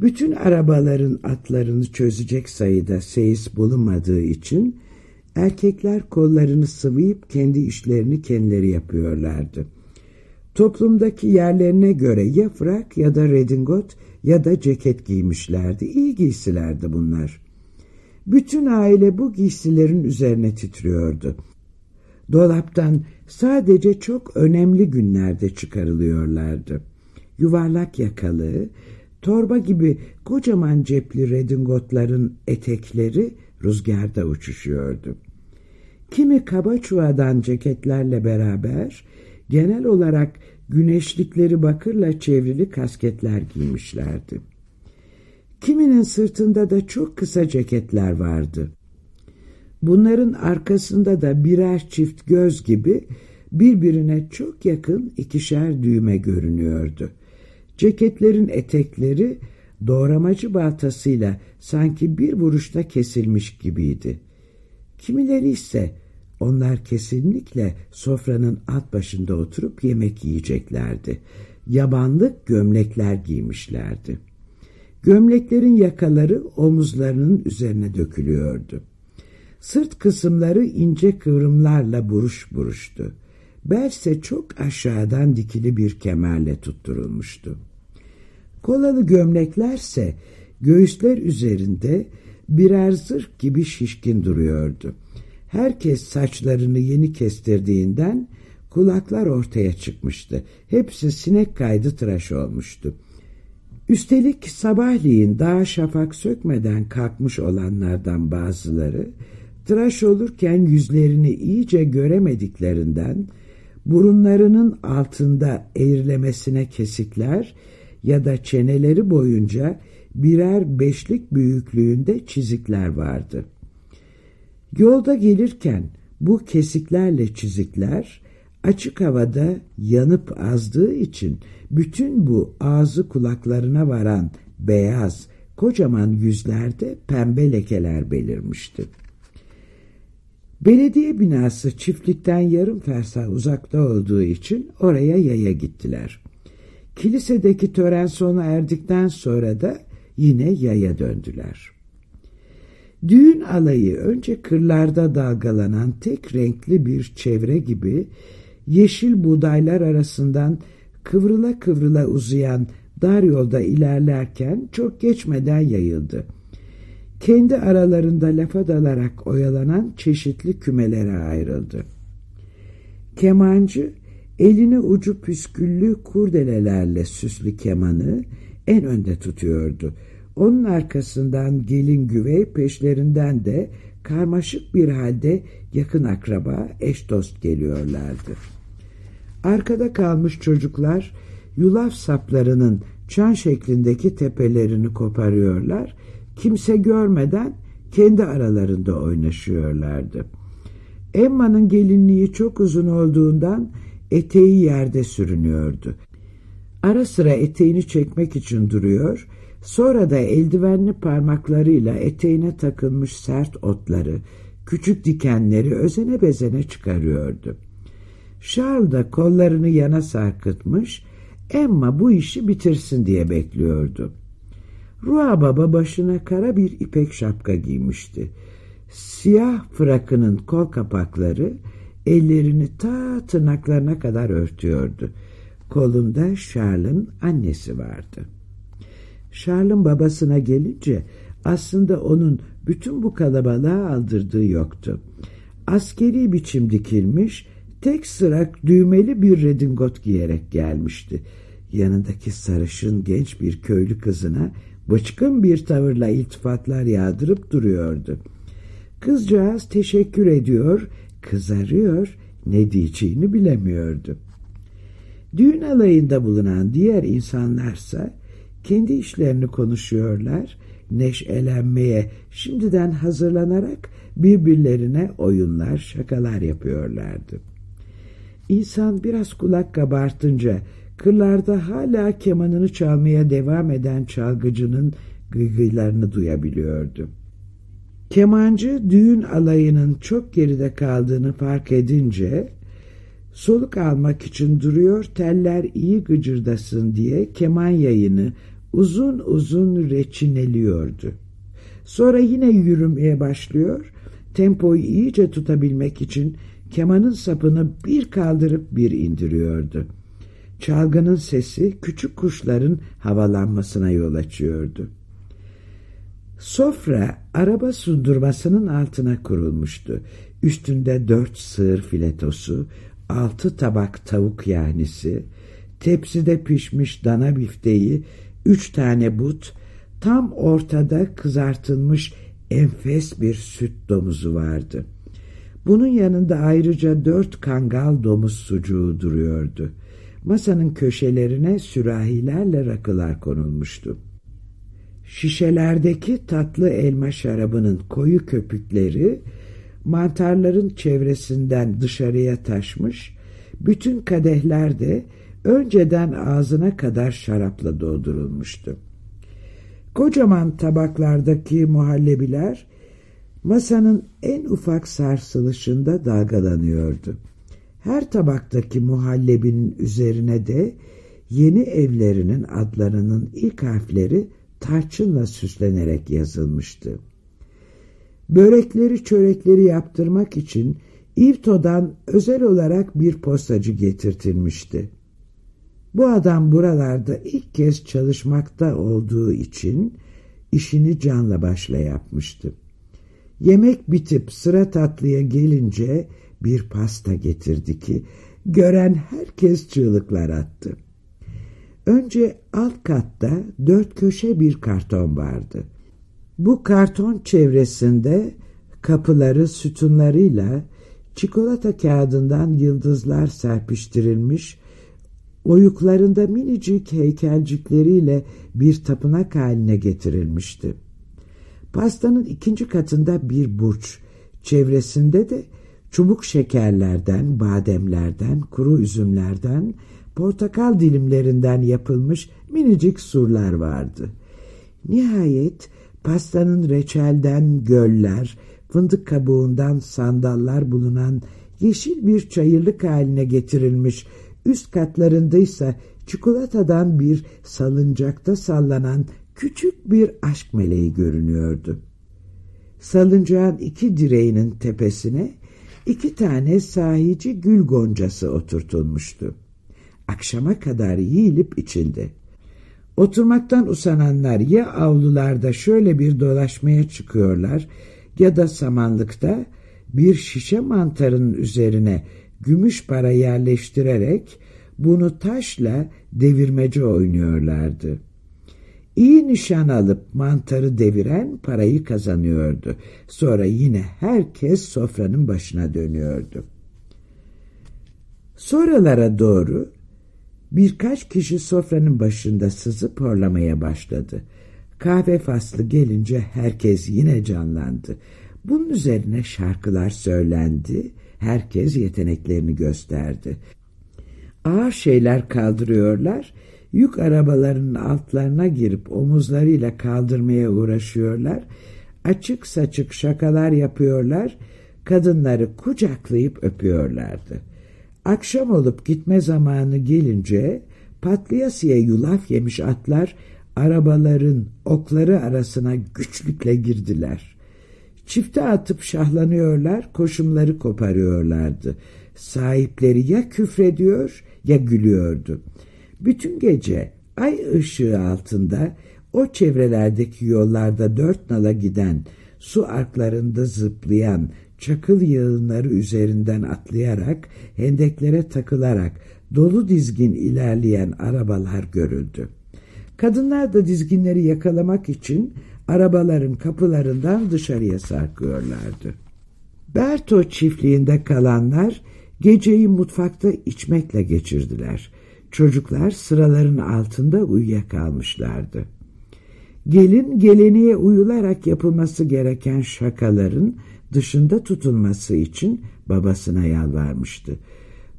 Bütün arabaların atlarını çözecek sayıda seyis bulunmadığı için erkekler kollarını sıvayıp kendi işlerini kendileri yapıyorlardı. Toplumdaki yerlerine göre ya frak ya da redingot ya da ceket giymişlerdi. İyi giysilerdi bunlar. Bütün aile bu giysilerin üzerine titriyordu. Dolaptan sadece çok önemli günlerde çıkarılıyorlardı. Yuvarlak yakalı, torba gibi kocaman cepli redingotların etekleri rüzgarda uçuşuyordu. Kimi kaba çuvadan ceketlerle beraber genel olarak güneşlikleri bakırla çevrili kasketler giymişlerdi. Kiminin sırtında da çok kısa ceketler vardı. Bunların arkasında da birer çift göz gibi birbirine çok yakın ikişer düğme görünüyordu. Ceketlerin etekleri doğramacı baltasıyla sanki bir vuruşta kesilmiş gibiydi. Kimileri ise onlar kesinlikle sofranın alt başında oturup yemek yiyeceklerdi. Yabanlık gömlekler giymişlerdi. Gömleklerin yakaları omuzlarının üzerine dökülüyordu. Sırt kısımları ince kıvrımlarla buruş buruştu. Belse çok aşağıdan dikili bir kemerle tutturulmuştu. Kolalı gömleklerse göğüsler üzerinde birer zırh gibi şişkin duruyordu. Herkes saçlarını yeni kestirdiğinden kulaklar ortaya çıkmıştı. Hepsi sinek kaydı tıraş olmuştu. Üstelik sabahleyin daha şafak sökmeden kalkmış olanlardan bazıları tıraş olurken yüzlerini iyice göremediklerinden burunlarının altında eğrilemesine kesikler ya da çeneleri boyunca birer beşlik büyüklüğünde çizikler vardı. Yolda gelirken bu kesiklerle çizikler açık havada yanıp azdığı için bütün bu ağzı kulaklarına varan beyaz kocaman yüzlerde pembe lekeler belirmişti. Belediye binası çiftlikten yarım fersah uzakta olduğu için oraya yaya gittiler. Kilisedeki tören sona erdikten sonra da yine yaya döndüler. Düğün alayı önce kırlarda dalgalanan tek renkli bir çevre gibi yeşil buğdaylar arasından kıvrıla kıvrıla uzayan dar yolda ilerlerken çok geçmeden yayıldı. Kendi aralarında lafa dalarak oyalanan çeşitli kümelere ayrıldı. Kemancı elini ucu püsküllü kurdelelerle süslü kemanı en önde tutuyordu. Onun arkasından gelin güvey peşlerinden de karmaşık bir halde yakın akraba eş dost geliyorlardı. Arkada kalmış çocuklar yulaf saplarının çan şeklindeki tepelerini koparıyorlar. Kimse görmeden kendi aralarında oynaşıyorlardı. Emma'nın gelinliği çok uzun olduğundan eteği yerde sürünüyordu. Ara sıra eteğini çekmek için duruyor, sonra da eldivenli parmaklarıyla eteğine takılmış sert otları, küçük dikenleri özene bezene çıkarıyordu. Charles da kollarını yana sarkıtmış, Emma bu işi bitirsin diye bekliyordu. Rua Baba başına kara bir ipek şapka giymişti. Siyah frakının kol kapakları ellerini ta tırnaklarına kadar örtüyordu. Kolunda Charles'ın annesi vardı. Charles'ın babasına gelince aslında onun bütün bu kalabalığa aldırdığı yoktu. Askeri biçim dikilmiş, tek sırak düğmeli bir redingot giyerek gelmişti. Yanındaki sarışın genç bir köylü kızına bıçkın bir tavırla iltifatlar yağdırıp duruyordu. Kızcağız teşekkür ediyor, kızarıyor, ne diyeceğini bilemiyordu. Düğün alayında bulunan diğer insanlarsa kendi işlerini konuşuyorlar, neşelenmeye şimdiden hazırlanarak birbirlerine oyunlar, şakalar yapıyorlardı. İnsan biraz kulak kabartınca kırlarda hala kemanını çalmaya devam eden çalgıcının gıygıylarını duyabiliyordu. Kemancı düğün alayının çok geride kaldığını fark edince soluk almak için duruyor teller iyi gıcırdasın diye keman yayını uzun uzun reçineliyordu. Sonra yine yürümeye başlıyor, tempoyu iyice tutabilmek için kemanın sapını bir kaldırıp bir indiriyordu. Çalgının sesi küçük kuşların havalanmasına yol açıyordu. Sofra araba sundurmasının altına kurulmuştu. Üstünde dört sığır filetosu, altı tabak tavuk yahnisi, tepside pişmiş dana bifteği, üç tane but, tam ortada kızartılmış enfes bir süt domuzu vardı. Bunun yanında ayrıca dört kangal domuz sucuğu duruyordu. Masanın köşelerine sürahilerle rakılar konulmuştu. Şişelerdeki tatlı elma şarabının koyu köpükleri mantarların çevresinden dışarıya taşmış, bütün kadehler de önceden ağzına kadar şarapla doldurulmuştu. Kocaman tabaklardaki muhallebiler masanın en ufak sarsılışında dalgalanıyordu. Her tabaktaki muhallebinin üzerine de yeni evlerinin adlarının ilk harfleri tarçınla süslenerek yazılmıştı. Börekleri çörekleri yaptırmak için İvto'dan özel olarak bir postacı getirtilmişti. Bu adam buralarda ilk kez çalışmakta olduğu için işini canla başla yapmıştı. Yemek bitip sıra tatlıya gelince bir pasta getirdi ki gören herkes çığlıklar attı. Önce alt katta dört köşe bir karton vardı. Bu karton çevresinde kapıları sütunlarıyla çikolata kağıdından yıldızlar serpiştirilmiş, oyuklarında minicik heykelcikleriyle bir tapınak haline getirilmişti. Pastanın ikinci katında bir burç, çevresinde de çubuk şekerlerden, bademlerden, kuru üzümlerden, portakal dilimlerinden yapılmış minicik surlar vardı. Nihayet pastanın reçelden göller, fındık kabuğundan sandallar bulunan yeşil bir çayırlık haline getirilmiş, üst katlarındaysa çikolatadan bir salıncakta sallanan küçük bir aşk meleği görünüyordu. Salıncağın iki direğinin tepesine iki tane sahici gül goncası oturtulmuştu. Akşama kadar yiyilip içildi. Oturmaktan usananlar ya avlularda şöyle bir dolaşmaya çıkıyorlar ya da samanlıkta bir şişe mantarının üzerine gümüş para yerleştirerek bunu taşla devirmece oynuyorlardı. İyi nişan alıp mantarı deviren parayı kazanıyordu. Sonra yine herkes sofranın başına dönüyordu. Sonralara doğru birkaç kişi sofranın başında sızıp horlamaya başladı. Kahve faslı gelince herkes yine canlandı. Bunun üzerine şarkılar söylendi, herkes yeteneklerini gösterdi. Ağır şeyler kaldırıyorlar, yük arabalarının altlarına girip omuzlarıyla kaldırmaya uğraşıyorlar, açık saçık şakalar yapıyorlar, kadınları kucaklayıp öpüyorlardı. Akşam olup gitme zamanı gelince patlayasıya yulaf yemiş atlar arabaların okları arasına güçlükle girdiler. Çifte atıp şahlanıyorlar, koşumları koparıyorlardı. Sahipleri ya küfrediyor ya gülüyordu. Bütün gece ay ışığı altında o çevrelerdeki yollarda dört nala giden, su arklarında zıplayan, çakıl yığınları üzerinden atlayarak, hendeklere takılarak dolu dizgin ilerleyen arabalar görüldü. Kadınlar da dizginleri yakalamak için arabaların kapılarından dışarıya sarkıyorlardı. Berto çiftliğinde kalanlar geceyi mutfakta içmekle geçirdiler. Çocuklar sıraların altında uyuyakalmışlardı. Gelin geleneğe uyularak yapılması gereken şakaların dışında tutulması için babasına yalvarmıştı.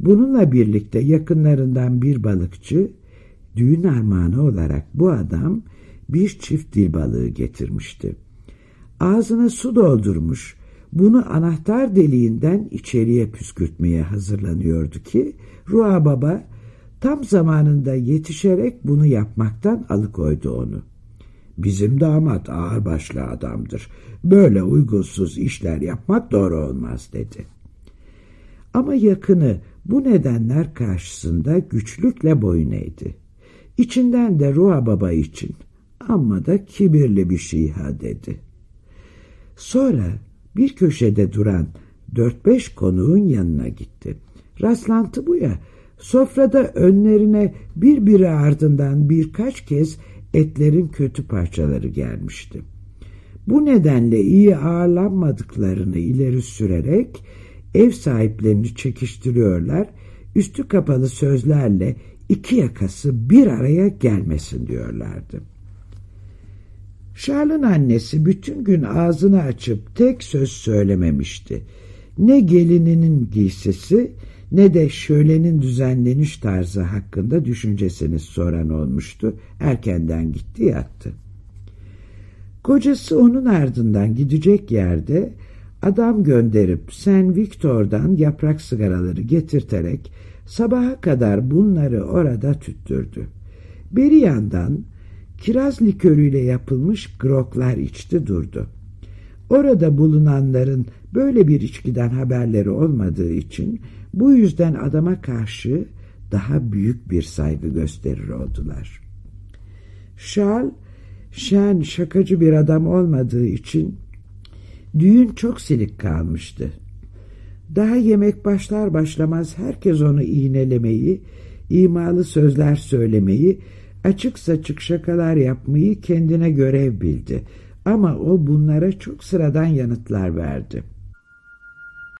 Bununla birlikte yakınlarından bir balıkçı düğün armağanı olarak bu adam bir çift dil balığı getirmişti. Ağzına su doldurmuş, bunu anahtar deliğinden içeriye püskürtmeye hazırlanıyordu ki Rua Baba Tam zamanında yetişerek bunu yapmaktan alıkoydu onu. Bizim damat ağırbaşlı adamdır. Böyle uygunsuz işler yapmak doğru olmaz dedi. Ama yakını bu nedenler karşısında güçlükle boyun eğdi. İçinden de Ruha Baba için amma da kibirli bir şey ha dedi. Sonra bir köşede duran dört beş konuğun yanına gitti. Rastlantı bu ya, sofrada önlerine birbiri ardından birkaç kez etlerin kötü parçaları gelmişti. Bu nedenle iyi ağırlanmadıklarını ileri sürerek ev sahiplerini çekiştiriyorlar, üstü kapalı sözlerle iki yakası bir araya gelmesin diyorlardı. Charles'ın annesi bütün gün ağzını açıp tek söz söylememişti. Ne gelininin giysisi ne de şölenin düzenleniş tarzı hakkında düşüncesini soran olmuştu. Erkenden gitti yattı. Kocası onun ardından gidecek yerde adam gönderip Sen Victor'dan yaprak sigaraları getirterek sabaha kadar bunları orada tüttürdü. Bir yandan kiraz likörüyle yapılmış groklar içti durdu. Orada bulunanların böyle bir içkiden haberleri olmadığı için bu yüzden adama karşı daha büyük bir saygı gösterir oldular. Charles, şen şakacı bir adam olmadığı için düğün çok silik kalmıştı. Daha yemek başlar başlamaz herkes onu iğnelemeyi, imalı sözler söylemeyi, açık saçık şakalar yapmayı kendine görev bildi. Ama o bunlara çok sıradan yanıtlar verdi.